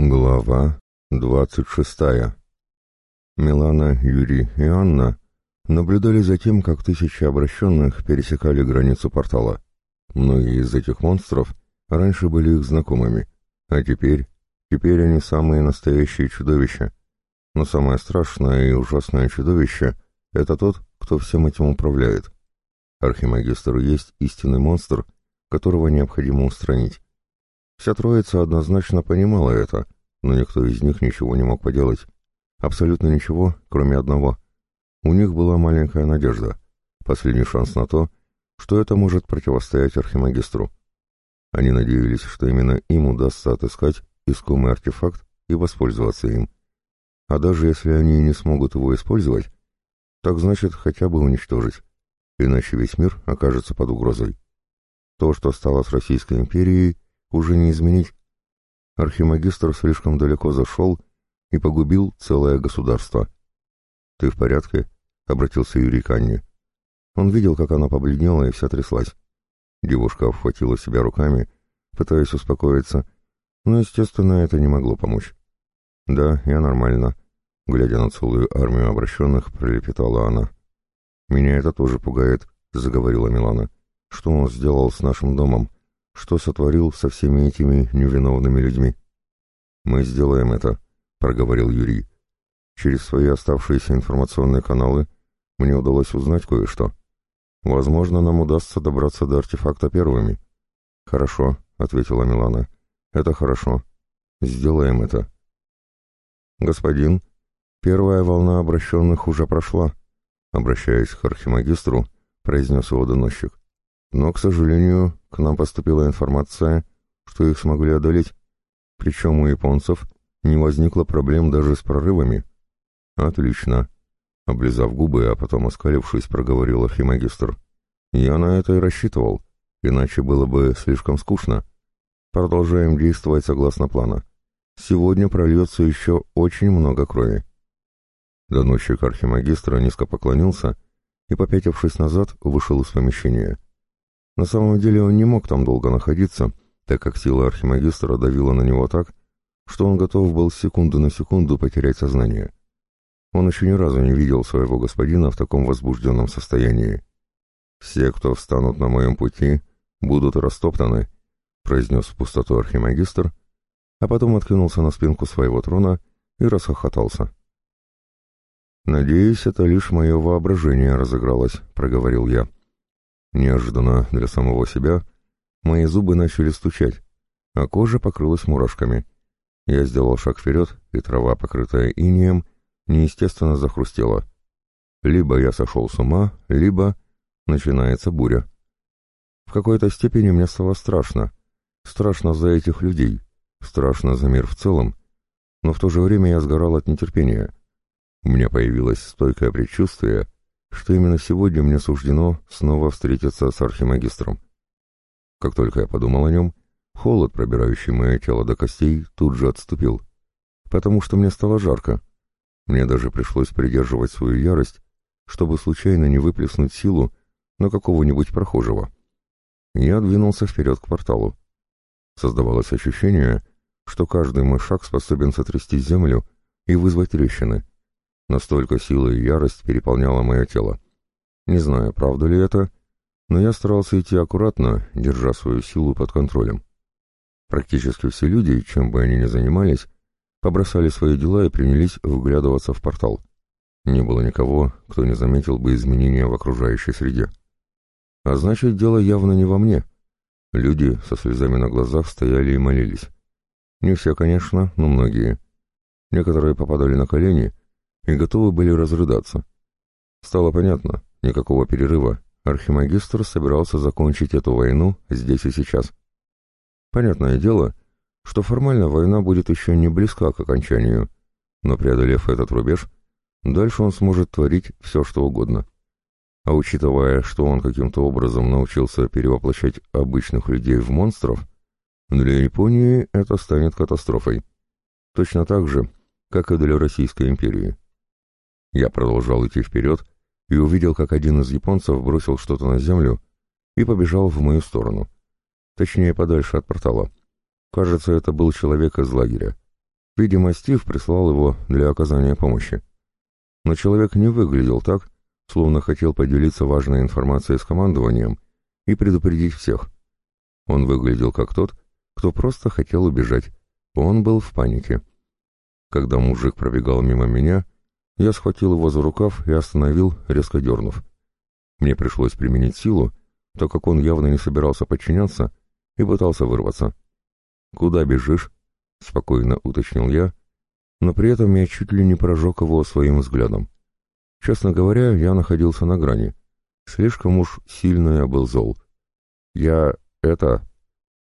Глава двадцать шестая. Милана, Юрий и Анна наблюдали за тем, как тысячи обращенных пересекали границу портала. Многие из этих монстров раньше были их знакомыми, а теперь, теперь они самые настоящие чудовища. Но самое страшное и ужасное чудовище — это тот, кто всем этим управляет. Архимагистр есть истинный монстр, которого необходимо устранить. Вся троица однозначно понимала это, но никто из них ничего не мог поделать. Абсолютно ничего, кроме одного. У них была маленькая надежда, последний шанс на то, что это может противостоять архимагистру. Они надеялись, что именно им удастся отыскать искомый артефакт и воспользоваться им. А даже если они не смогут его использовать, так значит хотя бы уничтожить, иначе весь мир окажется под угрозой. То, что стало с Российской империей, уже не изменить. Архимагистр слишком далеко зашел и погубил целое государство. «Ты в порядке?» — обратился Юрий к Анне. Он видел, как она побледнела и вся тряслась. Девушка обхватила себя руками, пытаясь успокоиться, но, естественно, это не могло помочь. «Да, я нормально», — глядя на целую армию обращенных, пролепетала она. «Меня это тоже пугает», — заговорила Милана. «Что он сделал с нашим домом? Что сотворил со всеми этими невиновными людьми. «Мы сделаем это», — проговорил Юрий. «Через свои оставшиеся информационные каналы мне удалось узнать кое-что. Возможно, нам удастся добраться до артефакта первыми». «Хорошо», — ответила Милана. «Это хорошо. Сделаем это». «Господин, первая волна обращенных уже прошла», — обращаясь к архимагистру, произнес его доносчик. Но, к сожалению, к нам поступила информация, что их смогли одолеть, причем у японцев не возникло проблем даже с прорывами. Отлично. Облизав губы, а потом оскалившись, проговорил архимагистр. Я на это и рассчитывал, иначе было бы слишком скучно. Продолжаем действовать согласно плана. Сегодня прольется еще очень много крови. Доносчик архимагистра низко поклонился и, попятившись назад, вышел из помещения. На самом деле он не мог там долго находиться, так как сила архимагистра давила на него так, что он готов был с секунды на секунду потерять сознание. Он еще ни разу не видел своего господина в таком возбужденном состоянии. «Все, кто встанут на моем пути, будут растоптаны», — произнес в пустоту архимагистр, а потом откинулся на спинку своего трона и расхохотался. «Надеюсь, это лишь мое воображение разыгралось», — проговорил я. Неожиданно для самого себя мои зубы начали стучать, а кожа покрылась мурашками. Я сделал шаг вперед, и трава, покрытая инеем, неестественно захрустела. Либо я сошел с ума, либо начинается буря. В какой-то степени мне стало страшно. Страшно за этих людей, страшно за мир в целом, но в то же время я сгорал от нетерпения. У меня появилось стойкое предчувствие — что именно сегодня мне суждено снова встретиться с архимагистром. Как только я подумал о нем, холод, пробирающий мое тело до костей, тут же отступил, потому что мне стало жарко. Мне даже пришлось придерживать свою ярость, чтобы случайно не выплеснуть силу на какого-нибудь прохожего. Я двинулся вперед к порталу. Создавалось ощущение, что каждый мой шаг способен сотрясти землю и вызвать трещины — Настолько сила и ярость переполняла мое тело. Не знаю, правда ли это, но я старался идти аккуратно, держа свою силу под контролем. Практически все люди, чем бы они ни занимались, побросали свои дела и принялись вглядываться в портал. Не было никого, кто не заметил бы изменения в окружающей среде. А значит, дело явно не во мне. Люди со слезами на глазах стояли и молились. Не все, конечно, но многие. Некоторые попадали на колени и готовы были разрыдаться. Стало понятно, никакого перерыва. Архимагистр собирался закончить эту войну здесь и сейчас. Понятное дело, что формально война будет еще не близка к окончанию, но преодолев этот рубеж, дальше он сможет творить все, что угодно. А учитывая, что он каким-то образом научился перевоплощать обычных людей в монстров, для Японии это станет катастрофой. Точно так же, как и для Российской империи. Я продолжал идти вперед и увидел, как один из японцев бросил что-то на землю и побежал в мою сторону. Точнее, подальше от портала. Кажется, это был человек из лагеря. Видимо, Стив прислал его для оказания помощи. Но человек не выглядел так, словно хотел поделиться важной информацией с командованием и предупредить всех. Он выглядел как тот, кто просто хотел убежать. Он был в панике. Когда мужик пробегал мимо меня, я схватил его за рукав и остановил, резко дернув. Мне пришлось применить силу, так как он явно не собирался подчиняться и пытался вырваться. «Куда бежишь?» — спокойно уточнил я, но при этом я чуть ли не прожег его своим взглядом. Честно говоря, я находился на грани. Слишком уж сильно я был зол. Я... это...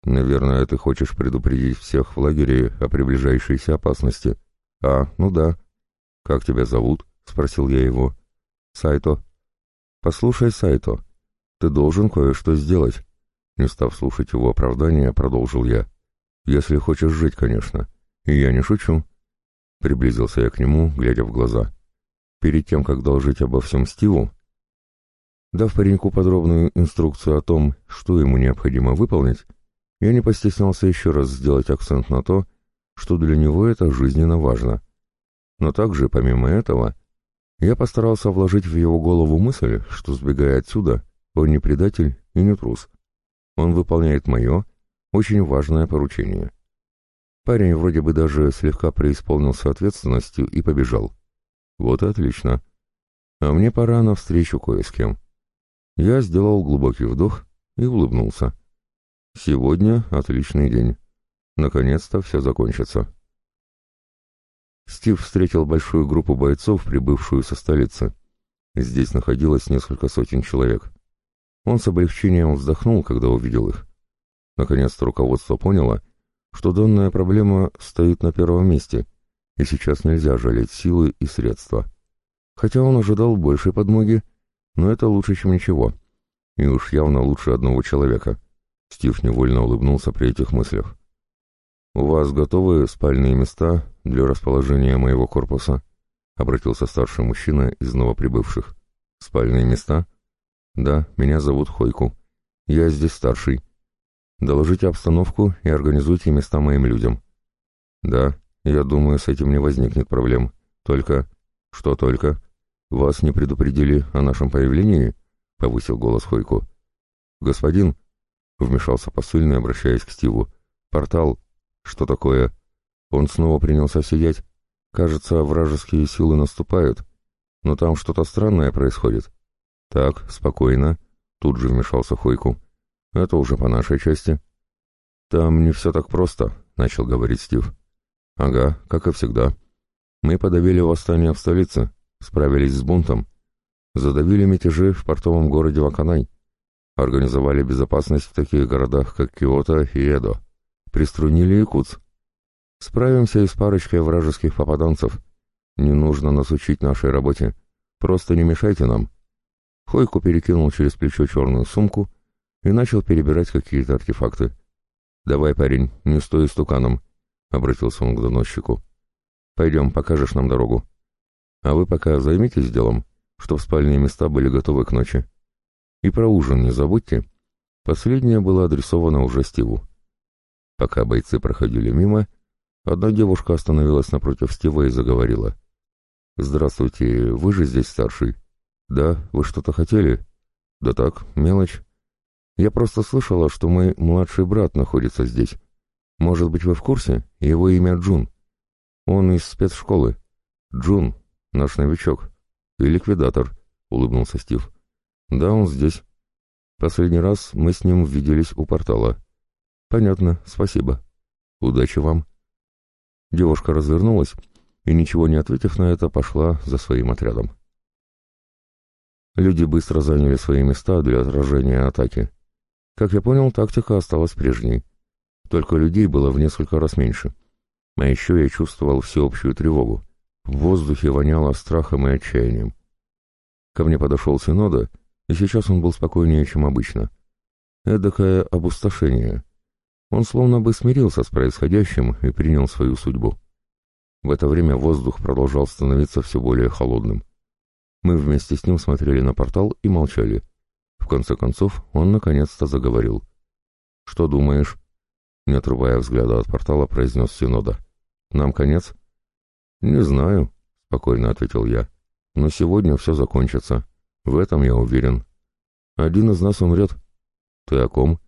Наверное, ты хочешь предупредить всех в лагере о приближающейся опасности. А, ну да. Как тебя зовут? Спросил я его. Сайто. Послушай, Сайто, ты должен кое-что сделать. Не став слушать его оправдания, продолжил я. Если хочешь жить, конечно. И я не шучу. Приблизился я к нему, глядя в глаза. Перед тем, как доложить обо всем Стиву, дав пареньку подробную инструкцию о том, что ему необходимо выполнить, я не постеснялся еще раз сделать акцент на то, что для него это жизненно важно. Но также, помимо этого, я постарался вложить в его голову мысль, что, сбегая отсюда, он не предатель и не трус. Он выполняет мое, очень важное поручение. Парень вроде бы даже слегка преисполнился ответственностью и побежал. Вот и отлично. А мне пора навстречу кое с кем. Я сделал глубокий вдох и улыбнулся. Сегодня отличный день. Наконец-то все закончится. Стив встретил большую группу бойцов, прибывшую со столицы. Здесь находилось несколько сотен человек. Он с облегчением вздохнул, когда увидел их. Наконец-то руководство поняло, что данная проблема стоит на первом месте — и сейчас нельзя жалеть силы и средства. Хотя он ожидал большей подмоги, но это лучше, чем ничего. И уж явно лучше одного человека. Стив невольно улыбнулся при этих мыслях. «У вас готовы спальные места для расположения моего корпуса?» — обратился старший мужчина из новоприбывших. «Спальные места?» «Да, меня зовут Хойку. Я здесь старший. Доложите обстановку и организуйте места моим людям». «Да, я думаю, с этим не возникнет проблем. Только... Что только? Вас не предупредили о нашем появлении? Повысил голос Хойку. Господин, вмешался посыльный, обращаясь к Стиву. Портал. Что такое? Он снова принялся сидеть. Кажется, вражеские силы наступают. Но там что-то странное происходит. Так, спокойно. Тут же вмешался Хойку. Это уже по нашей части. Там не все так просто, начал говорить Стив. «Ага, как и всегда. Мы подавили восстание в столице, справились с бунтом, задавили мятежи в портовом городе Ваканай, организовали безопасность в таких городах, как Киото и Эдо, приструнили Якутс. Справимся и с парочкой вражеских попаданцев. Не нужно нас учить нашей работе. Просто не мешайте нам». Хойку перекинул через плечо черную сумку и начал перебирать какие-то артефакты. «Давай, парень, не стой стуканом. — обратился он к доносчику. «Пойдем, покажешь нам дорогу. А вы пока займитесь делом, что в спальные места были готовы к ночи. И про ужин не забудьте». Последнее было адресовано уже Стиву. Пока бойцы проходили мимо, одна девушка остановилась напротив Стива и заговорила. «Здравствуйте, вы же здесь старший?» «Да, вы что-то хотели?» «Да так, мелочь. Я просто слышала, что мой младший брат находится здесь. Может быть, вы в курсе? Его имя Джун. Он из спецшколы. Джун, наш новичок. И ликвидатор, улыбнулся Стив. Да, он здесь. Последний раз мы с ним виделись у портала. Понятно, спасибо. Удачи вам. Девушка развернулась и, ничего не ответив на это, пошла за своим отрядом. Люди быстро заняли свои места для отражения атаки. Как я понял, тактика осталась прежней. Только людей было в несколько раз меньше. А еще я чувствовал всеобщую тревогу. В воздухе воняло страхом и отчаянием. Ко мне подошел Синода, и сейчас он был спокойнее, чем обычно. Эдакое обустошение. Он словно бы смирился с происходящим и принял свою судьбу. В это время воздух продолжал становиться все более холодным. Мы вместе с ним смотрели на портал и молчали. В конце концов, он наконец-то заговорил. «Что думаешь?» не отрывая взгляда от портала, произнес Синода. Нам конец?» «Не знаю», — спокойно ответил я. «Но сегодня все закончится. В этом я уверен. Один из нас умрет». «Ты о ком?» —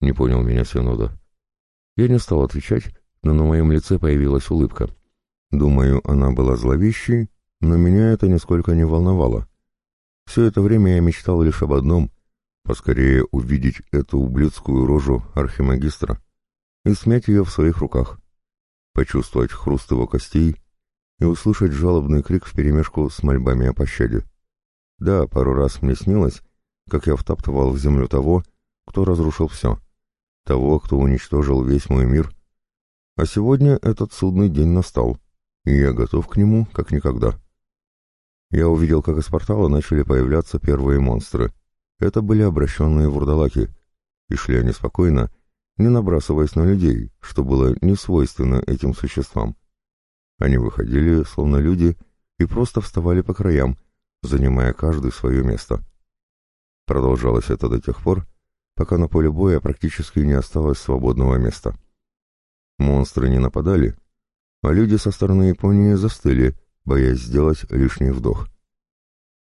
не понял меня Синода. Я не стал отвечать, но на моем лице появилась улыбка. Думаю, она была зловещей, но меня это нисколько не волновало. Все это время я мечтал лишь об одном — поскорее увидеть эту ублюдскую рожу архимагистра и смять ее в своих руках, почувствовать хруст его костей и услышать жалобный крик вперемешку с мольбами о пощаде. Да, пару раз мне снилось, как я втаптывал в землю того, кто разрушил все, того, кто уничтожил весь мой мир. А сегодня этот судный день настал, и я готов к нему, как никогда. Я увидел, как из портала начали появляться первые монстры. Это были обращенные вурдалаки, и шли они спокойно, не набрасываясь на людей, что было не свойственно этим существам. Они выходили, словно люди, и просто вставали по краям, занимая каждый свое место. Продолжалось это до тех пор, пока на поле боя практически не осталось свободного места. Монстры не нападали, а люди со стороны Японии застыли, боясь сделать лишний вдох.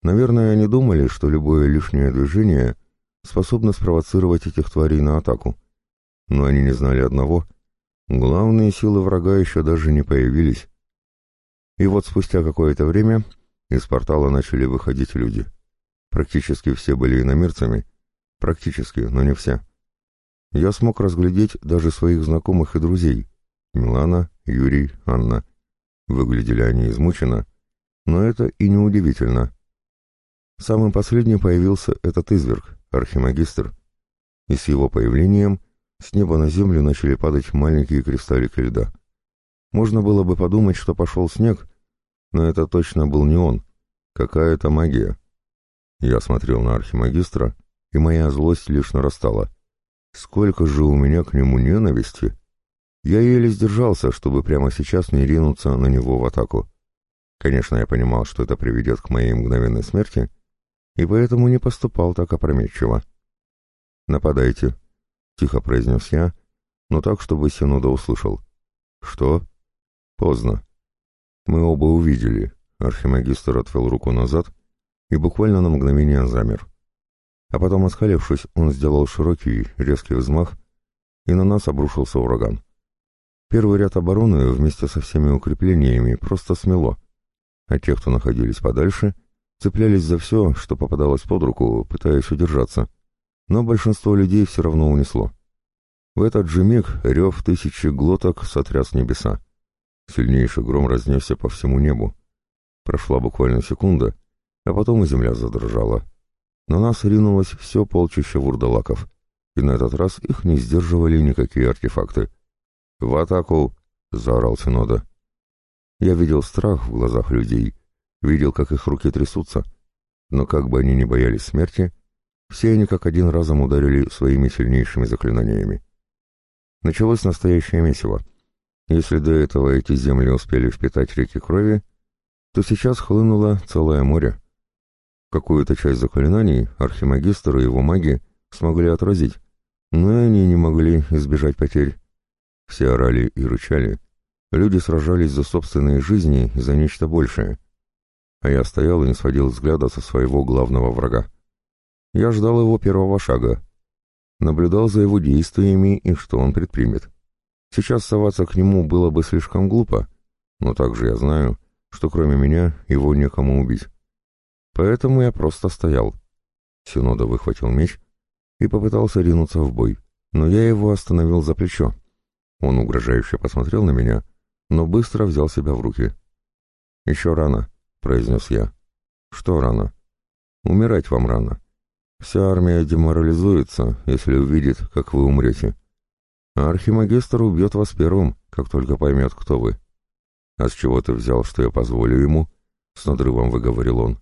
Наверное, они думали, что любое лишнее движение способно спровоцировать этих тварей на атаку. Но они не знали одного — главные силы врага еще даже не появились. И вот спустя какое-то время из портала начали выходить люди. Практически все были иномирцами, Практически, но не все. Я смог разглядеть даже своих знакомых и друзей. Милана, Юрий, Анна. Выглядели они измученно, но это и не удивительно. Самым последним появился этот изверг, архимагистр. И с его появлением с неба на землю начали падать маленькие кристаллики льда. Можно было бы подумать, что пошел снег, но это точно был не он. Какая-то магия. Я смотрел на архимагистра, и моя злость лишь нарастала. Сколько же у меня к нему ненависти! Я еле сдержался, чтобы прямо сейчас не ринуться на него в атаку. Конечно, я понимал, что это приведет к моей мгновенной смерти, и поэтому не поступал так опрометчиво. «Нападайте», — тихо произнес я, но так, чтобы Синуда услышал. «Что?» «Поздно». Мы оба увидели. Архимагистр отвел руку назад и буквально на мгновение замер. А потом, оскалившись, он сделал широкий, резкий взмах, и на нас обрушился ураган. Первый ряд обороны вместе со всеми укреплениями просто смело, а те, кто находились подальше, цеплялись за все, что попадалось под руку, пытаясь удержаться. Но большинство людей все равно унесло. В этот же миг рев тысячи глоток сотряс небеса. Сильнейший гром разнесся по всему небу. Прошла буквально секунда, а потом и земля задрожала. На нас ринулось все полчище вурдалаков, и на этот раз их не сдерживали никакие артефакты. «В атаку!» — заорал Синода. Я видел страх в глазах людей, видел, как их руки трясутся, но как бы они ни боялись смерти, все они как один разом ударили своими сильнейшими заклинаниями. Началось настоящее месиво. Если до этого эти земли успели впитать реки крови, то сейчас хлынуло целое море. Какую-то часть заклинаний архимагистр и его маги смогли отразить, но они не могли избежать потерь. Все орали и рычали. Люди сражались за собственные жизни и за нечто большее. А я стоял и не сводил взгляда со своего главного врага. Я ждал его первого шага. Наблюдал за его действиями и что он предпримет. Сейчас соваться к нему было бы слишком глупо, но также я знаю, что кроме меня его некому убить. Поэтому я просто стоял. Синода выхватил меч и попытался ринуться в бой, но я его остановил за плечо. Он угрожающе посмотрел на меня, но быстро взял себя в руки. «Еще рано», — произнес я. «Что рано?» «Умирать вам рано. Вся армия деморализуется, если увидит, как вы умрете. А архимагистр убьет вас первым, как только поймет, кто вы». «А с чего ты взял, что я позволю ему?» — с надрывом выговорил он.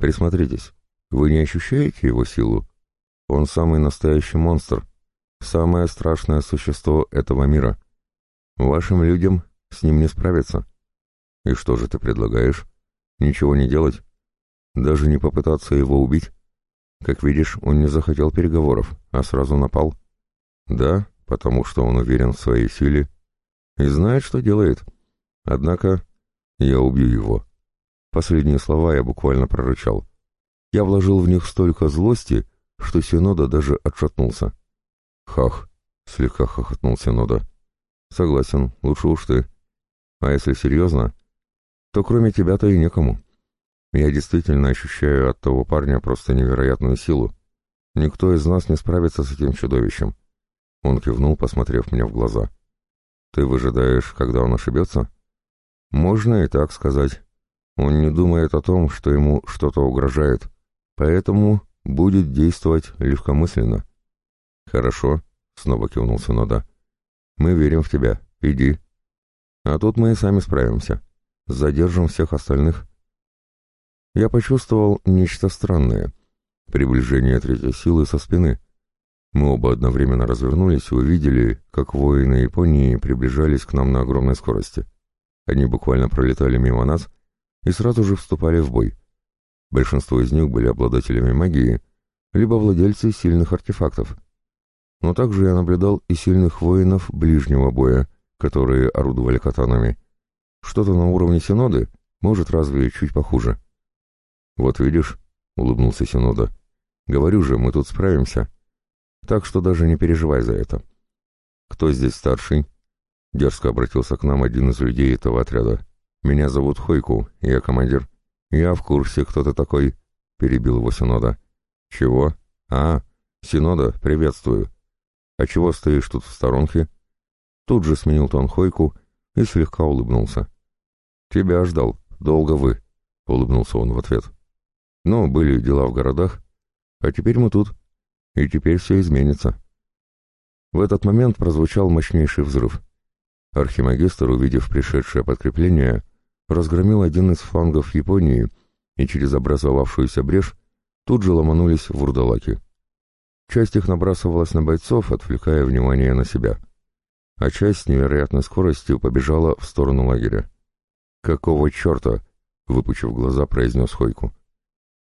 Присмотритесь. Вы не ощущаете его силу? Он самый настоящий монстр, самое страшное существо этого мира. Вашим людям с ним не справиться. И что же ты предлагаешь? Ничего не делать? Даже не попытаться его убить? Как видишь, он не захотел переговоров, а сразу напал. Да, потому что он уверен в своей силе. и знает, что делает. Однако я убью его. Последние слова я буквально прорычал. Я вложил в них столько злости, что Синода даже отшатнулся. «Хах!» — слегка хохотнул Синода. «Согласен, лучше уж ты. А если серьезно, то кроме тебя-то и некому. Я действительно ощущаю от того парня просто невероятную силу. Никто из нас не справится с этим чудовищем». Он кивнул, посмотрев мне в глаза. «Ты выжидаешь, когда он ошибется?» «Можно и так сказать. Он не думает о том, что ему что-то угрожает, поэтому будет действовать легкомысленно». «Хорошо», — снова кивнул Синода. «Мы верим в тебя. Иди. А тут мы и сами справимся. Задержим всех остальных». Я почувствовал нечто странное. Приближение третьей силы со спины. Мы оба одновременно развернулись и увидели, как воины Японии приближались к нам на огромной скорости. Они буквально пролетали мимо нас и сразу же вступали в бой. Большинство из них были обладателями магии, либо владельцы сильных артефактов. Но также я наблюдал и сильных воинов ближнего боя, которые орудовали катанами. Что-то на уровне Синоды, может, разве чуть похуже. «Вот видишь», — улыбнулся Синода, — «говорю же, мы тут справимся. Так что даже не переживай за это». «Кто здесь старший?» Дерзко обратился к нам один из людей этого отряда. «Меня зовут Хойку, я командир». «Я в курсе, кто ты такой», — перебил его Синода. «Чего? А, Синода, приветствую. А чего стоишь тут в сторонке?» Тут же сменил тон Хойку и слегка улыбнулся. «Тебя ждал. Долго вы», — улыбнулся он в ответ. «Ну, были дела в городах, а теперь мы тут, и теперь все изменится». В этот момент прозвучал мощнейший взрыв. Архимагистр, увидев пришедшее подкрепление, разгромил один из флангов Японии, и через образовавшуюся брешь тут же ломанулись вурдалаки. Часть их набрасывалась на бойцов, отвлекая внимание на себя, а часть с невероятной скоростью побежала в сторону лагеря. «Какого черта?» — выпучив глаза, произнес Хойку.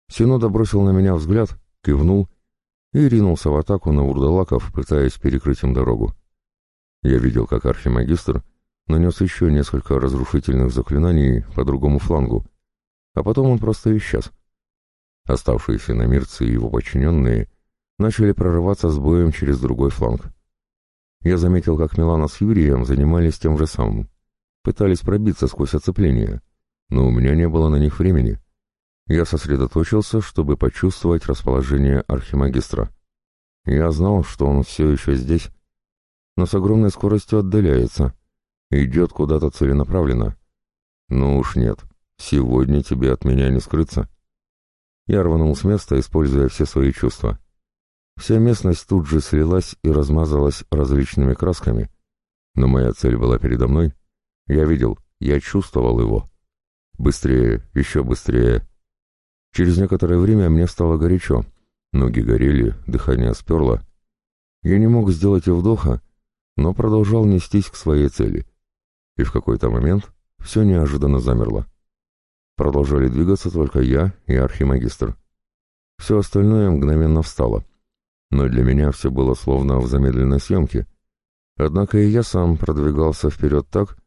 Синода бросил на меня взгляд, кивнул и ринулся в атаку на урдалаков, пытаясь перекрыть им дорогу. Я видел, как архимагистр нанес еще несколько разрушительных заклинаний по другому флангу, а потом он просто исчез. Оставшиеся намирцы и его подчиненные начали прорываться с боем через другой фланг. Я заметил, как Милана с Юрием занимались тем же самым. Пытались пробиться сквозь оцепление, но у меня не было на них времени. Я сосредоточился, чтобы почувствовать расположение архимагистра. Я знал, что он все еще здесь, но с огромной скоростью отдаляется. Идет куда-то целенаправленно. Ну уж нет, сегодня тебе от меня не скрыться. Я рванул с места, используя все свои чувства. Вся местность тут же слилась и размазалась различными красками, но моя цель была передо мной. Я видел, я чувствовал его. Быстрее, еще быстрее. Через некоторое время мне стало горячо. Ноги горели, дыхание сперло. Я не мог сделать и вдоха, но продолжал нестись к своей цели. И в какой-то момент все неожиданно замерло. Продолжали двигаться только я и архимагистр. Все остальное мгновенно встало. Но для меня все было словно в замедленной съемке. Однако и я сам продвигался вперед так,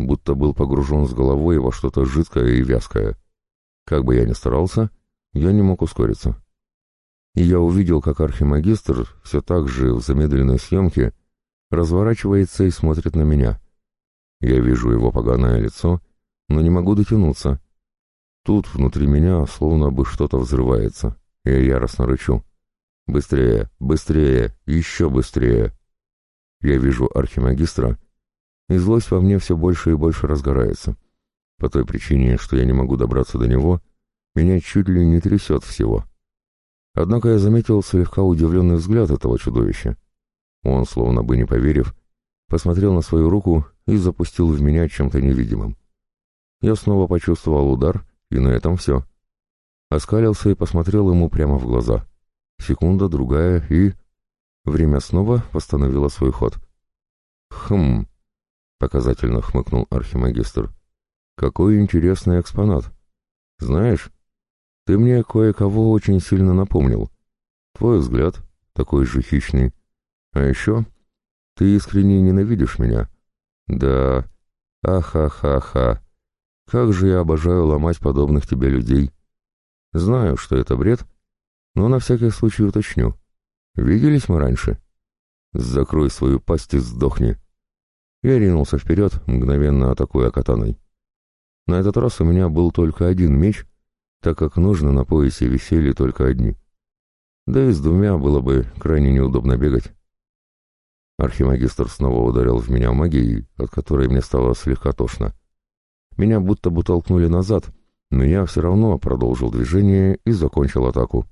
будто был погружен с головой во что-то жидкое и вязкое. Как бы я ни старался, я не мог ускориться. И я увидел, как архимагистр все так же в замедленной съемке разворачивается и смотрит на меня. Я вижу его поганое лицо, но не могу дотянуться. Тут внутри меня словно бы что-то взрывается, я яростно рычу. «Быстрее, быстрее, еще быстрее!» Я вижу архимагистра, и злость во мне все больше и больше разгорается. По той причине, что я не могу добраться до него, меня чуть ли не трясет всего. Однако я заметил слегка удивленный взгляд этого чудовища. Он, словно бы не поверив, посмотрел на свою руку и запустил в меня чем-то невидимым. Я снова почувствовал удар, и на этом все. Оскалился и посмотрел ему прямо в глаза. Секунда, другая, и... Время снова восстановило свой ход. «Хм...» — показательно хмыкнул архимагистр. «Какой интересный экспонат. Знаешь, ты мне кое-кого очень сильно напомнил. Твой взгляд такой же хищный, а еще ты искренне ненавидишь меня, Да, аха-ха-ха. Как же я обожаю ломать подобных тебе людей. Знаю, что это бред, но на всякий случай уточню. Виделись мы раньше? Закрой свою пасть и сдохни. Я ринулся вперед, мгновенно атакуя катаной. На этот раз у меня был только один меч, так как нужно на поясе висели только одни. Да и с двумя было бы крайне неудобно бегать. Архимагистр снова ударил в меня магией, от которой мне стало слегка тошно. Меня будто бы толкнули назад, но я все равно продолжил движение и закончил атаку.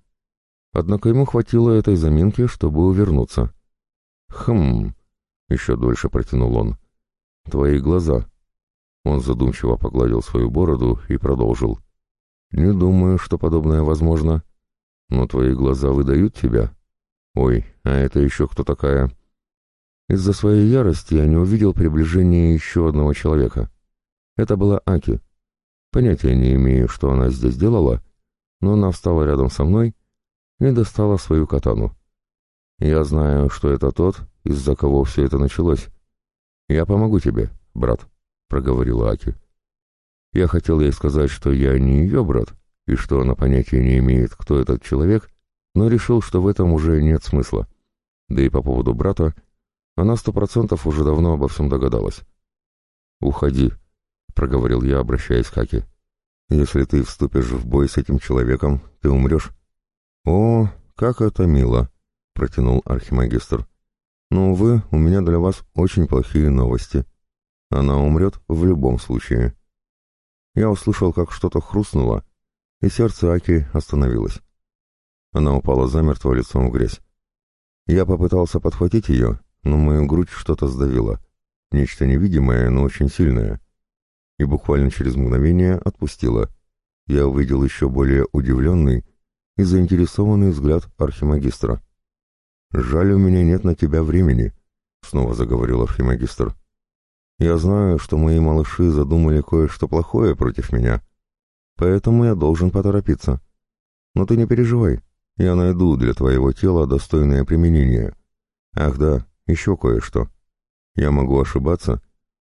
Однако ему хватило этой заминки, чтобы увернуться. «Хм...» — еще дольше протянул он. «Твои глаза». Он задумчиво погладил свою бороду и продолжил. «Не думаю, что подобное возможно. Но твои глаза выдают тебя. Ой, а это еще кто такая?» Из-за своей ярости я не увидел приближения еще одного человека. Это была Аки. Понятия не имею, что она здесь делала, но она встала рядом со мной и достала свою катану. Я знаю, что это тот, из-за кого все это началось. Я помогу тебе, брат, — проговорила Аки. Я хотел ей сказать, что я не ее брат, и что она понятия не имеет, кто этот человек, но решил, что в этом уже нет смысла. Да и по поводу брата она сто процентов уже давно обо всем догадалась. «Уходи», — проговорил я, обращаясь к Аки. «Если ты вступишь в бой с этим человеком, ты умрешь». «О, как это мило!» — протянул архимагистр. «Но, увы, у меня для вас очень плохие новости. Она умрет в любом случае». Я услышал, как что-то хрустнуло, и сердце Аки остановилось. Она упала замертво лицом в грязь. Я попытался подхватить ее, но мою грудь что-то сдавило. Нечто невидимое, но очень сильное. И буквально через мгновение отпустило. Я увидел еще более удивленный и заинтересованный взгляд архимагистра. «Жаль, у меня нет на тебя времени», — снова заговорил архимагистр. «Я знаю, что мои малыши задумали кое-что плохое против меня, поэтому я должен поторопиться. Но ты не переживай, я найду для твоего тела достойное применение. Ах да, еще кое-что. Я могу ошибаться,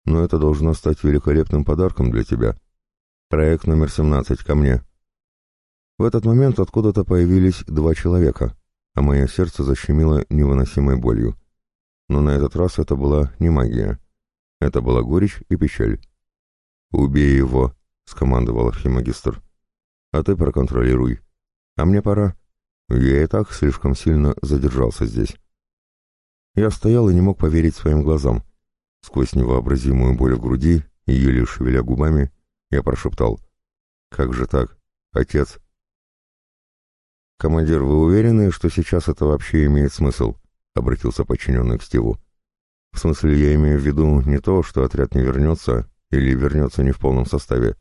но это должно стать великолепным подарком для тебя. Проект номер 17 ко мне. В этот момент откуда-то появились два человека, а мое сердце защемило невыносимой болью. Но на этот раз это была не магия. Это была горечь и печаль. «Убей его», — скомандовал архимагистр. «А ты проконтролируй. А мне пора. Я и так слишком сильно задержался здесь». Я стоял и не мог поверить своим глазам. Сквозь невообразимую боль в груди и еле шевеля губами, я прошептал. «Как же так? Отец?» «Командир, вы уверены, что сейчас это вообще имеет смысл?» — обратился подчиненный к Стиву. «В смысле, я имею в виду не то, что отряд не вернется или вернется не в полном составе.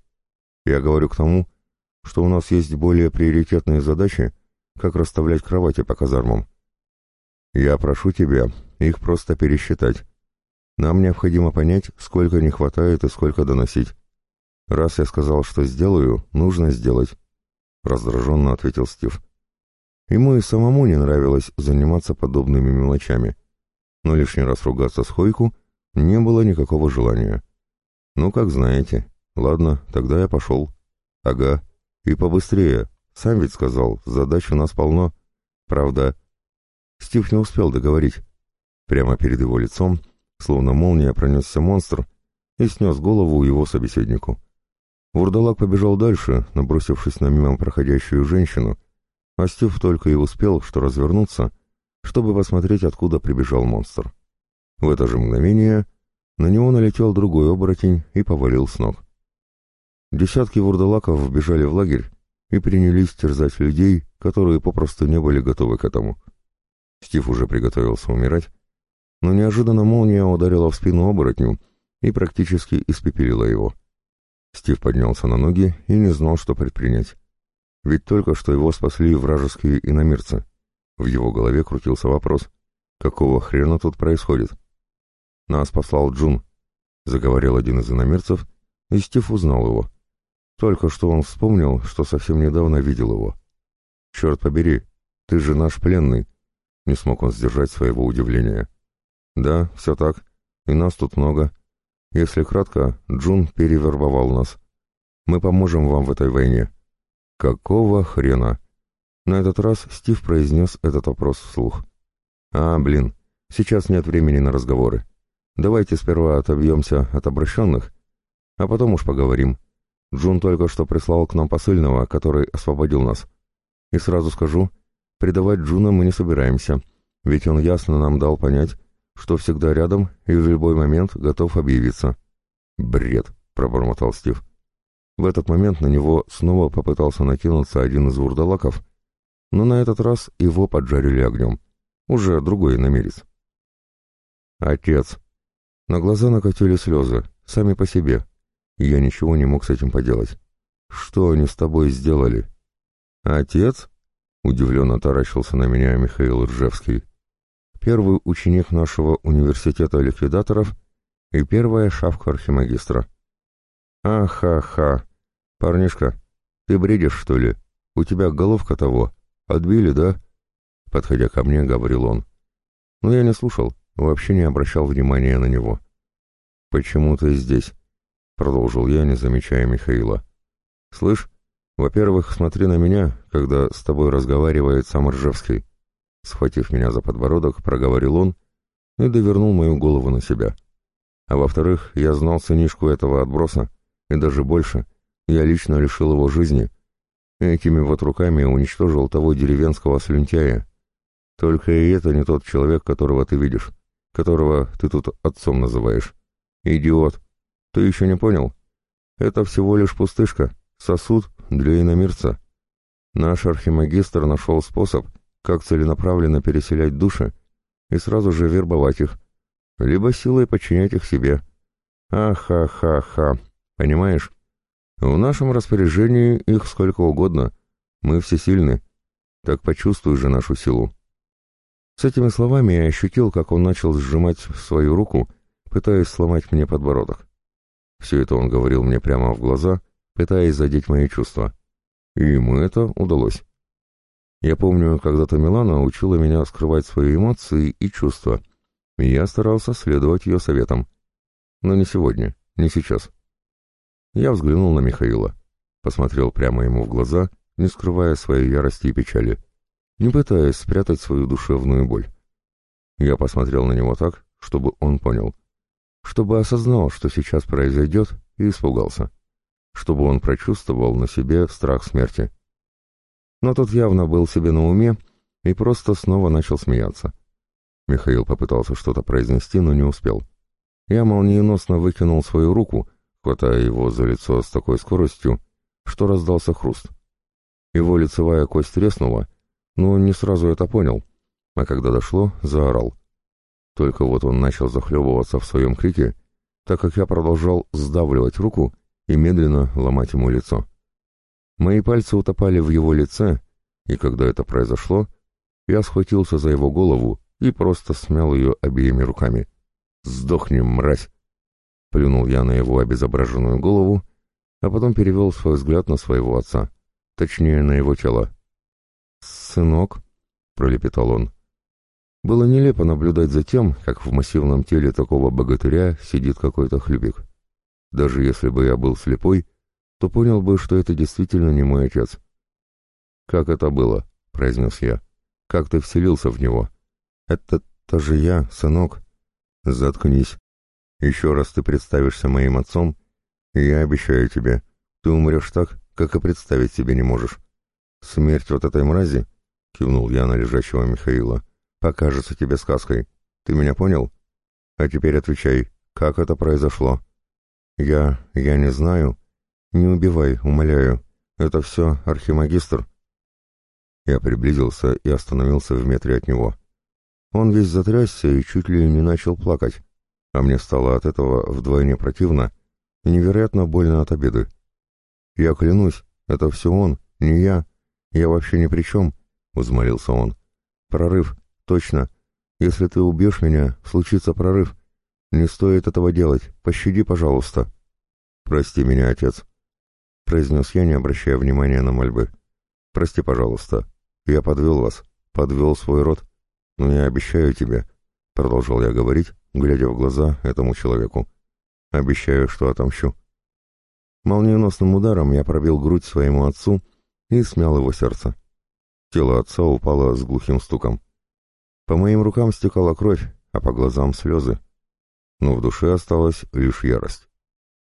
Я говорю к тому, что у нас есть более приоритетные задачи, как расставлять кровати по казармам. Я прошу тебя их просто пересчитать. Нам необходимо понять, сколько не хватает и сколько доносить. Раз я сказал, что сделаю, нужно сделать. Раздраженно ответил Стив. Ему и самому не нравилось заниматься подобными мелочами. Но лишний раз ругаться с Хойку не было никакого желания. Ну, как знаете. Ладно, тогда я пошел. Ага. И побыстрее. Сам ведь сказал, задач у нас полно. Правда, Стив не успел договорить. Прямо перед его лицом, словно молния, пронесся монстр и снес голову его собеседнику. Вурдалак побежал дальше, набросившись на мимо проходящую женщину, а Стив только и успел, что развернуться, чтобы посмотреть, откуда прибежал монстр. В это же мгновение на него налетел другой оборотень и повалил с ног. Десятки вурдалаков вбежали в лагерь и принялись терзать людей, которые попросту не были готовы к этому. Стив уже приготовился умирать, но неожиданно молния ударила в спину оборотню и практически испепелила его. Стив поднялся на ноги и не знал, что предпринять. Ведь только что его спасли вражеские иномирцы. В его голове крутился вопрос, какого хрена тут происходит? Нас послал Джун, заговорил один из иномирцев, и Стив узнал его. Только что он вспомнил, что совсем недавно видел его. «Черт побери, ты же наш пленный», не смог он сдержать своего удивления. «Да, все так. И нас тут много. Если кратко, Джун перевербовал нас. Мы поможем вам в этой войне». «Какого хрена?» На этот раз Стив произнес этот вопрос вслух. «А, блин, сейчас нет времени на разговоры. Давайте сперва отобьемся от обращенных, а потом уж поговорим. Джун только что прислал к нам посыльного, который освободил нас. И сразу скажу, предавать Джуна мы не собираемся, ведь он ясно нам дал понять, что всегда рядом и в любой момент готов объявиться. «Бред!» — пробормотал Стив. В этот момент на него снова попытался накинуться один из урдалаков, но на этот раз его поджарили огнем. Уже другой намерец. «Отец!» На глаза накатили слезы, сами по себе. Я ничего не мог с этим поделать. «Что они с тобой сделали?» «Отец?» — удивленно таращился на меня Михаил Ржевский. «Первый ученик нашего университета ликвидаторов и первая шавка архимагистра». «Аха-ха! Парнишка, ты бредишь, что ли? У тебя головка того. Отбили, да?» Подходя ко мне, говорил он. Но я не слушал, вообще не обращал внимания на него. «Почему ты здесь?» — продолжил я, не замечая Михаила. «Слышь, во-первых, смотри на меня, когда с тобой разговаривает сам Ржевский». Схватив меня за подбородок, проговорил он и довернул мою голову на себя. А во-вторых, я знал сынишку этого отброса, и даже больше, я лично лишил его жизни. Этими вот руками уничтожил того деревенского слюнтяя. Только и это не тот человек, которого ты видишь, которого ты тут отцом называешь. Идиот, ты еще не понял? Это всего лишь пустышка, сосуд для иномирца. Наш архимагистр нашел способ, как целенаправленно переселять души и сразу же вербовать их, либо силой подчинять их себе. Ах-ха-ха-ха, понимаешь? В нашем распоряжении их сколько угодно, мы все сильны, так почувствуй же нашу силу. С этими словами я ощутил, как он начал сжимать свою руку, пытаясь сломать мне подбородок. Все это он говорил мне прямо в глаза, пытаясь задеть мои чувства. И ему это удалось. Я помню, когда-то Милана учила меня скрывать свои эмоции и чувства, и я старался следовать ее советам. Но не сегодня, не сейчас. Я взглянул на Михаила, посмотрел прямо ему в глаза, не скрывая своей ярости и печали, не пытаясь спрятать свою душевную боль. Я посмотрел на него так, чтобы он понял чтобы осознал, что сейчас произойдет, и испугался, чтобы он прочувствовал на себе страх смерти. Но тот явно был себе на уме и просто снова начал смеяться. Михаил попытался что-то произнести, но не успел. Я молниеносно выкинул свою руку, хватая его за лицо с такой скоростью, что раздался хруст. Его лицевая кость треснула, но он не сразу это понял, а когда дошло, заорал. Только вот он начал захлебываться в своем крике, так как я продолжал сдавливать руку и медленно ломать ему лицо. Мои пальцы утопали в его лице, и когда это произошло, я схватился за его голову и просто смял ее обеими руками. «Сдохни, мразь!» Плюнул я на его обезображенную голову, а потом перевел свой взгляд на своего отца, точнее, на его тело. «Сынок», — пролепетал он, было нелепо наблюдать за тем, как в массивном теле такого богатыря сидит какой-то хлюпик. Даже если бы я был слепой, то понял бы, что это действительно не мой отец. «Как это было?» — произнес я. «Как ты вселился в него?» «Это-то же я, сынок». «Заткнись. Еще раз ты представишься моим отцом, и я обещаю тебе, ты умрешь так, как и представить себе не можешь. Смерть вот этой мрази?» — кивнул я на лежащего Михаила покажется тебе сказкой. Ты меня понял? А теперь отвечай, как это произошло? Я... я не знаю. Не убивай, умоляю. Это все архимагистр. Я приблизился и остановился в метре от него. Он весь затрясся и чуть ли не начал плакать, а мне стало от этого вдвойне противно и невероятно больно от обиды. «Я клянусь, это все он, не я. Я вообще ни при чем», — взмолился он. «Прорыв. Точно. Если ты убьешь меня, случится прорыв. Не стоит этого делать. Пощади, пожалуйста. Прости меня, отец. Произнес я, не обращая внимания на мольбы. Прости, пожалуйста. Я подвел вас. Подвел свой род. Но я обещаю тебе, продолжал я говорить, глядя в глаза этому человеку. Обещаю, что отомщу. Молниеносным ударом я пробил грудь своему отцу и смял его сердце. Тело отца упало с глухим стуком. По моим рукам стекала кровь, а по глазам слезы. Но в душе осталась лишь ярость.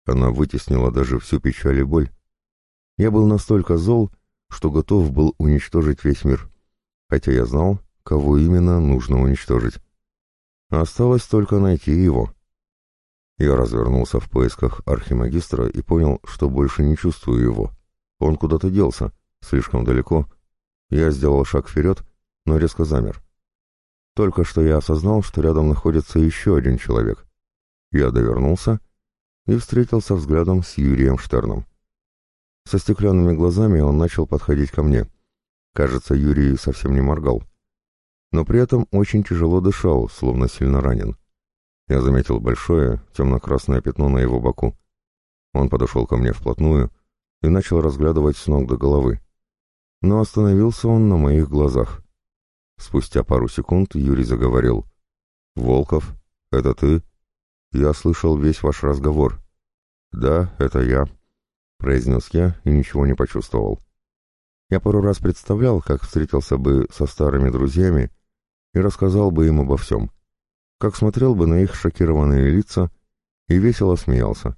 Она вытеснила даже всю печаль и боль. Я был настолько зол, что готов был уничтожить весь мир. Хотя я знал, кого именно нужно уничтожить. Осталось только найти его. Я развернулся в поисках архимагистра и понял, что больше не чувствую его. Он куда-то делся, слишком далеко. Я сделал шаг вперед, но резко замер. Только что я осознал, что рядом находится еще один человек. Я довернулся и встретился взглядом с Юрием Штерном. Со стеклянными глазами он начал подходить ко мне. Кажется, Юрий совсем не моргал. Но при этом очень тяжело дышал, словно сильно ранен. Я заметил большое, темно-красное пятно на его боку. Он подошел ко мне вплотную и начал разглядывать с ног до головы. Но остановился он на моих глазах. Спустя пару секунд Юрий заговорил. «Волков, это ты? Я слышал весь ваш разговор». «Да, это я», — произнес я и ничего не почувствовал. Я пару раз представлял, как встретился бы со старыми друзьями и рассказал бы им обо всем как смотрел бы на их шокированные лица и весело смеялся.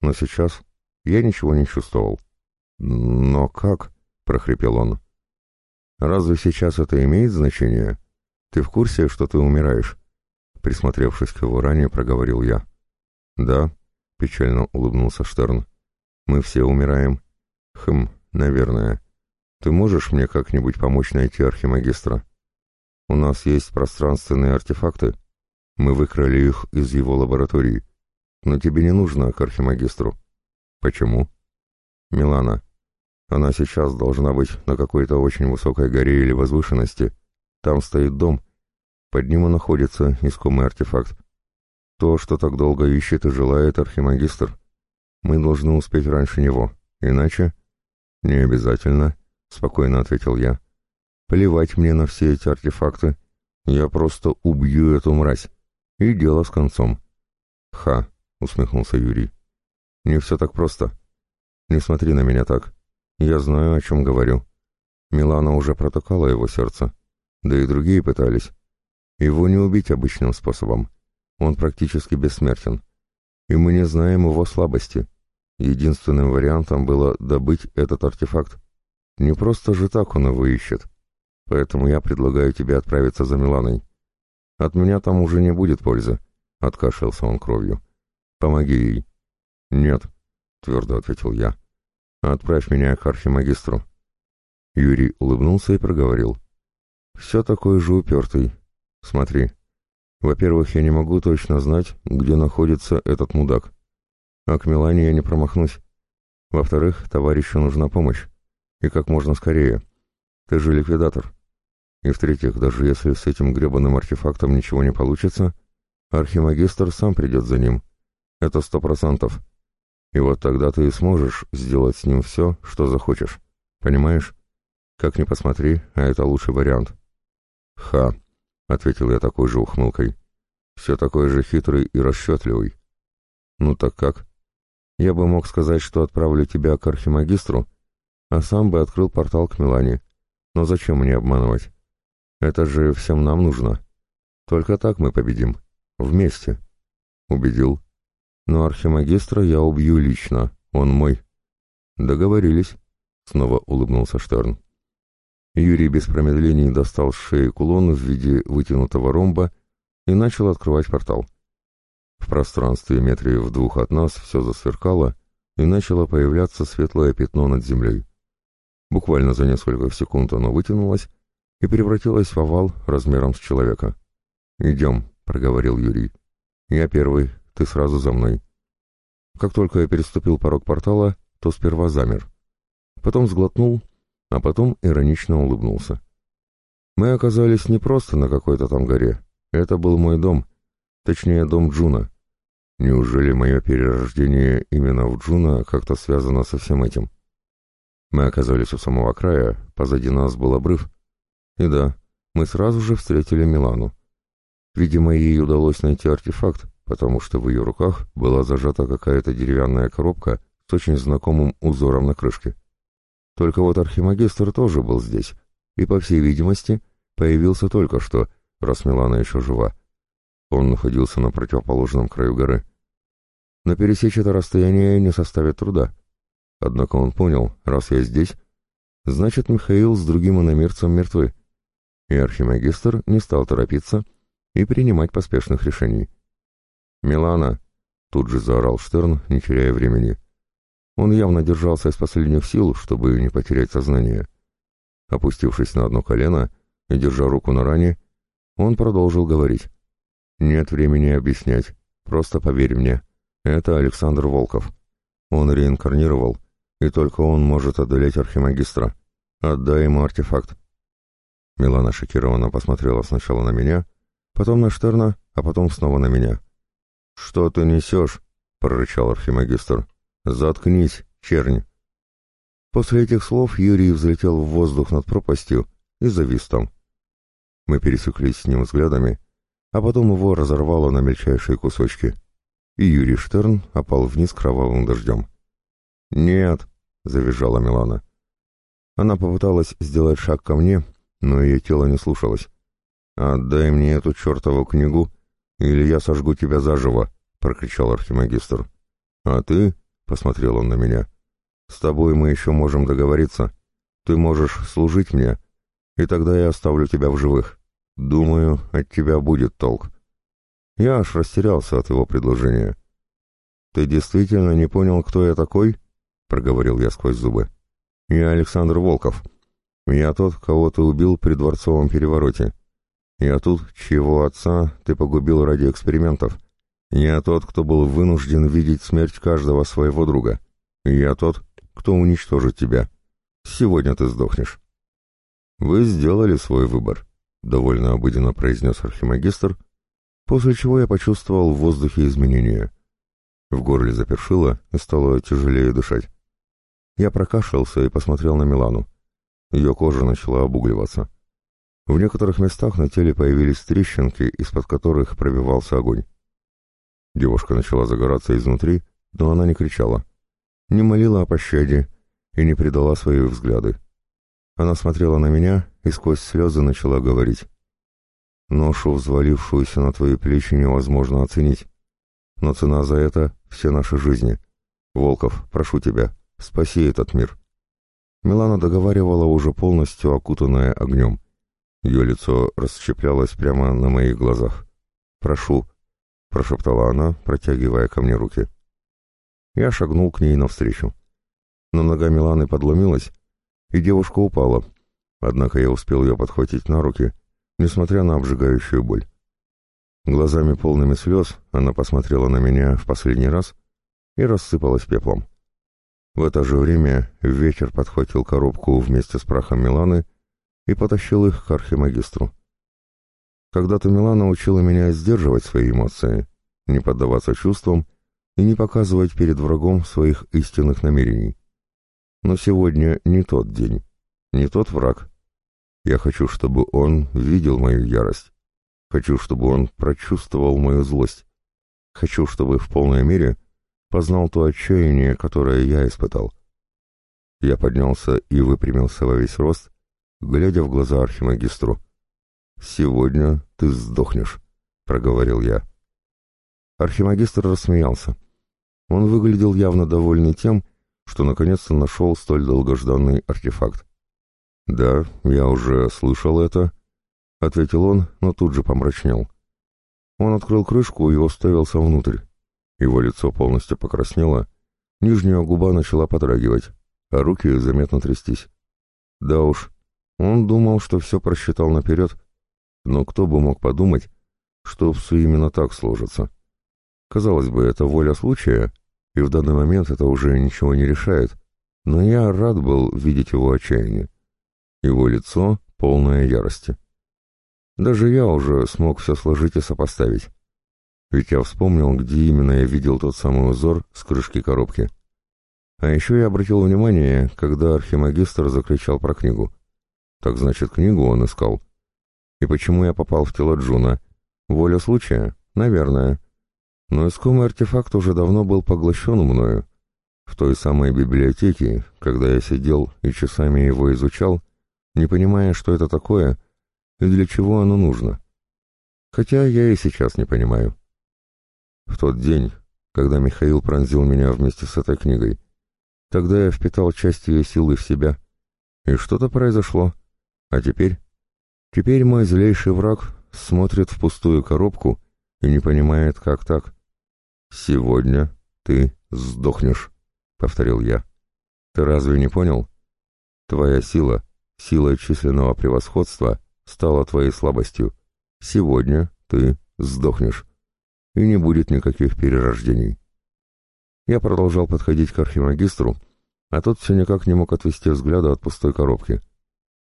Но сейчас я ничего не чувствовал. «Но как?» — прохрипел он. «Разве сейчас это имеет значение? Ты в курсе, что ты умираешь?» Присмотревшись к его ране, проговорил я. «Да», — печально улыбнулся Штерн. «Мы все умираем». «Хм, наверное. Ты можешь мне как-нибудь помочь найти архимагистра? У нас есть пространственные артефакты». Мы выкрали их из его лаборатории. Но тебе не нужно к архимагистру. Почему? Милана. Она сейчас должна быть на какой-то очень высокой горе или возвышенности. Там стоит дом. Под ним и находится искомый артефакт. То, что так долго ищет и желает архимагистр. Мы должны успеть раньше него. Иначе... Не обязательно, спокойно ответил я. Плевать мне на все эти артефакты. Я просто убью эту мразь. И дело с концом. «Ха!» — усмехнулся Юрий. «Не все так просто. Не смотри на меня так. Я знаю, о чем говорю. Милана уже протыкала его сердце. Да и другие пытались. Его не убить обычным способом. Он практически бессмертен. И мы не знаем его слабости. Единственным вариантом было добыть этот артефакт. Не просто же так он его ищет. Поэтому я предлагаю тебе отправиться за Миланой. От меня там уже не будет пользы, — откашлялся он кровью. Помоги ей. Нет, — твердо ответил я. Отправь меня к архимагистру. Юрий улыбнулся и проговорил. Все такой же упертый. Смотри. Во-первых, я не могу точно знать, где находится этот мудак. А к Милане я не промахнусь. Во-вторых, товарищу нужна помощь. И как можно скорее. Ты же ликвидатор. И в-третьих, даже если с этим гребаным артефактом ничего не получится, архимагистр сам придет за ним. Это сто процентов. И вот тогда ты и сможешь сделать с ним все, что захочешь. Понимаешь? Как ни посмотри, а это лучший вариант. «Ха!» — ответил я такой же ухмылкой. «Все такой же хитрый и расчетливый». «Ну так как? Я бы мог сказать, что отправлю тебя к архимагистру, а сам бы открыл портал к Милане. Но зачем мне обманывать? Это же всем нам нужно. Только так мы победим. Вместе. Убедил. Но архимагистра я убью лично. Он мой. Договорились. Снова улыбнулся Штерн. Юрий без промедлений достал с шеи кулон в виде вытянутого ромба и начал открывать портал. В пространстве метре в двух от нас все засверкало, и начало появляться светлое пятно над землей. Буквально за несколько секунд оно вытянулось и превратилась в овал размером с человека. «Идем», — проговорил Юрий. «Я первый, ты сразу за мной». Как только я переступил порог портала, то сперва замер. Потом сглотнул, а потом иронично улыбнулся. Мы оказались не просто на какой-то там горе. Это был мой дом, точнее дом Джуна. Неужели мое перерождение именно в Джуна как-то связано со всем этим? Мы оказались у самого края, позади нас был обрыв, и да, мы сразу же встретили Милану. Видимо, ей удалось найти артефакт, потому что в ее руках была зажата какая-то деревянная коробка с очень знакомым узором на крышке. Только вот архимагистр тоже был здесь, и, по всей видимости, появился только что, раз Милана еще жива. Он находился на противоположном краю горы. Но пересечь это расстояние не составит труда. Однако он понял, раз я здесь, значит, Михаил с другим иномерцем мертвы. И архимагистр не стал торопиться и принимать поспешных решений. «Милана!» — тут же заорал Штерн, не теряя времени. Он явно держался из последних сил, чтобы не потерять сознание. Опустившись на одно колено и держа руку на ране, он продолжил говорить. «Нет времени объяснять. Просто поверь мне. Это Александр Волков. Он реинкарнировал, и только он может одолеть архимагистра. Отдай ему артефакт». Милана шокированно посмотрела сначала на меня, потом на Штерна, а потом снова на меня. «Что ты несешь?» — прорычал архимагистр. «Заткнись, чернь!» После этих слов Юрий взлетел в воздух над пропастью и завис там. Мы пересеклись с ним взглядами, а потом его разорвало на мельчайшие кусочки, и Юрий Штерн опал вниз кровавым дождем. «Нет!» — завизжала Милана. Она попыталась сделать шаг ко мне, но ее тело не слушалось. «Отдай мне эту чертову книгу, или я сожгу тебя заживо!» — прокричал архимагистр. «А ты?» — посмотрел он на меня. «С тобой мы еще можем договориться. Ты можешь служить мне, и тогда я оставлю тебя в живых. Думаю, от тебя будет толк. Я аж растерялся от его предложения. Ты действительно не понял, кто я такой? Проговорил я сквозь зубы. Я Александр Волков. Я тот, кого ты убил при дворцовом перевороте. Я тут, чьего отца ты погубил ради экспериментов. Я тот, кто был вынужден видеть смерть каждого своего друга. Я тот, кто уничтожит тебя. Сегодня ты сдохнешь. Вы сделали свой выбор. — довольно обыденно произнес архимагистр, после чего я почувствовал в воздухе изменения. В горле запершило и стало тяжелее дышать. Я прокашлялся и посмотрел на Милану. Ее кожа начала обугливаться. В некоторых местах на теле появились трещинки, из-под которых пробивался огонь. Девушка начала загораться изнутри, но она не кричала, не молила о пощаде и не предала свои взгляды. Она смотрела на меня и сквозь слезы начала говорить. «Ношу, взвалившуюся на твои плечи, невозможно оценить. Но цена за это — все наши жизни. Волков, прошу тебя, спаси этот мир». Милана договаривала уже полностью окутанная огнем. Ее лицо расщеплялось прямо на моих глазах. «Прошу», — прошептала она, протягивая ко мне руки. Я шагнул к ней навстречу. Но нога Миланы подломилась, и девушка упала. Однако я успел ее подхватить на руки, несмотря на обжигающую боль. Глазами полными слез она посмотрела на меня в последний раз и рассыпалась пеплом. В это же время ветер подхватил коробку вместе с прахом Миланы и потащил их к архимагистру. Когда-то Милана учила меня сдерживать свои эмоции, не поддаваться чувствам и не показывать перед врагом своих истинных намерений. Но сегодня не тот день, не тот враг. Я хочу, чтобы он видел мою ярость. Хочу, чтобы он прочувствовал мою злость. Хочу, чтобы в полной мере познал то отчаяние, которое я испытал. Я поднялся и выпрямился во весь рост, глядя в глаза архимагистру. «Сегодня ты сдохнешь», — проговорил я. Архимагистр рассмеялся. Он выглядел явно довольный тем, что наконец-то нашел столь долгожданный артефакт. «Да, я уже слышал это», — ответил он, но тут же помрачнел. Он открыл крышку и уставился внутрь. Его лицо полностью покраснело, нижняя губа начала подрагивать, а руки заметно трястись. Да уж, он думал, что все просчитал наперед, но кто бы мог подумать, что все именно так сложится. Казалось бы, это воля случая, и в данный момент это уже ничего не решает, но я рад был видеть его отчаяние. Его лицо полное ярости. Даже я уже смог все сложить и сопоставить. Ведь я вспомнил, где именно я видел тот самый узор с крышки коробки. А еще я обратил внимание, когда архимагистр закричал про книгу. Так значит, книгу он искал. И почему я попал в тело Джуна? Воля случая? Наверное. Но искомый артефакт уже давно был поглощен мною. В той самой библиотеке, когда я сидел и часами его изучал, не понимая, что это такое и для чего оно нужно. Хотя я и сейчас не понимаю. В тот день, когда Михаил пронзил меня вместе с этой книгой, тогда я впитал часть ее силы в себя, и что-то произошло. А теперь? Теперь мой злейший враг смотрит в пустую коробку и не понимает, как так. «Сегодня ты сдохнешь», — повторил я. «Ты разве не понял? Твоя сила, сила численного превосходства, стала твоей слабостью. Сегодня ты сдохнешь, и не будет никаких перерождений». Я продолжал подходить к архимагистру, а тот все никак не мог отвести взгляда от пустой коробки.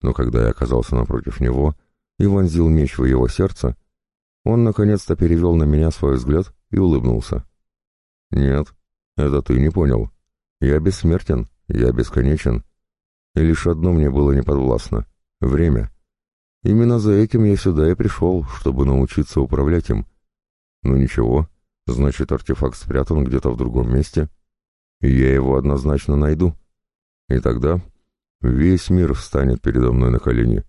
Но когда я оказался напротив него и вонзил меч в его сердце, он наконец-то перевел на меня свой взгляд и улыбнулся. «Нет, это ты не понял. Я бессмертен, я бесконечен. И лишь одно мне было неподвластно — время. Именно за этим я сюда и пришел, чтобы научиться управлять им. Ну ничего, значит, артефакт спрятан где-то в другом месте, и я его однозначно найду. И тогда весь мир встанет передо мной на колени».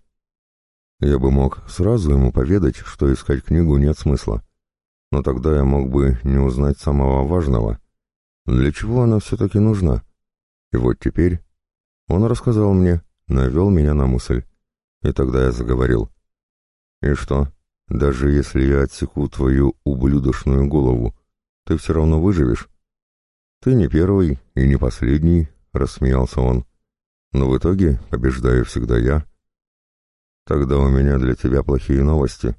Я бы мог сразу ему поведать, что искать книгу нет смысла. Но тогда я мог бы не узнать самого важного. Для чего она все-таки нужна? И вот теперь он рассказал мне, навел меня на мысль. И тогда я заговорил. «И что, даже если я отсеку твою ублюдочную голову, ты все равно выживешь?» «Ты не первый и не последний», — рассмеялся он. «Но в итоге побеждаю всегда я». «Тогда у меня для тебя плохие новости.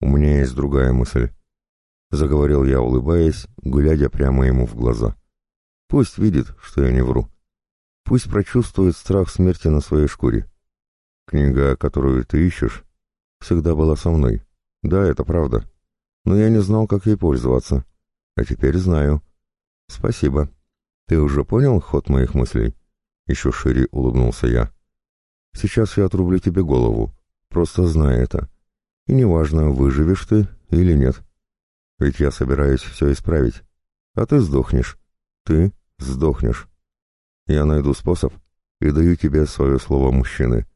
У меня есть другая мысль», — заговорил я, улыбаясь, глядя прямо ему в глаза. «Пусть видит, что я не вру. Пусть прочувствует страх смерти на своей шкуре. Книга, которую ты ищешь, всегда была со мной. Да, это правда. Но я не знал, как ей пользоваться. А теперь знаю. Спасибо. Ты уже понял ход моих мыслей?» Еще шире улыбнулся я. «Сейчас я отрублю тебе голову, Просто знай это. И неважно, выживешь ты или нет. Ведь я собираюсь все исправить. А ты сдохнешь. Ты сдохнешь. Я найду способ и даю тебе свое слово мужчины.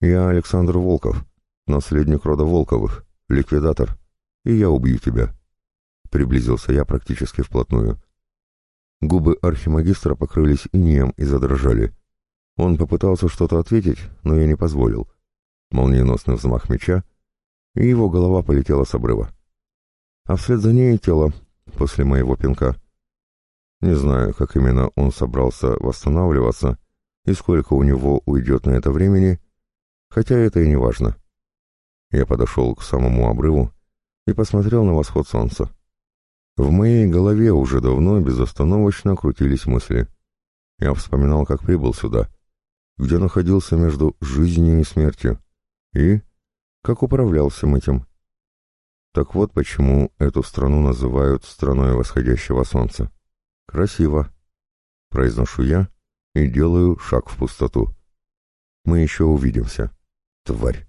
Я Александр Волков, наследник рода Волковых, ликвидатор, и я убью тебя. Приблизился я практически вплотную. Губы архимагистра покрылись инеем и задрожали. Он попытался что-то ответить, но я не позволил молниеносный взмах меча, и его голова полетела с обрыва. А вслед за ней тело, после моего пинка. Не знаю, как именно он собрался восстанавливаться и сколько у него уйдет на это времени, хотя это и не важно. Я подошел к самому обрыву и посмотрел на восход солнца. В моей голове уже давно безостановочно крутились мысли. Я вспоминал, как прибыл сюда, где находился между жизнью и смертью, и как управлял всем этим. Так вот почему эту страну называют страной восходящего солнца. Красиво. Произношу я и делаю шаг в пустоту. Мы еще увидимся, тварь.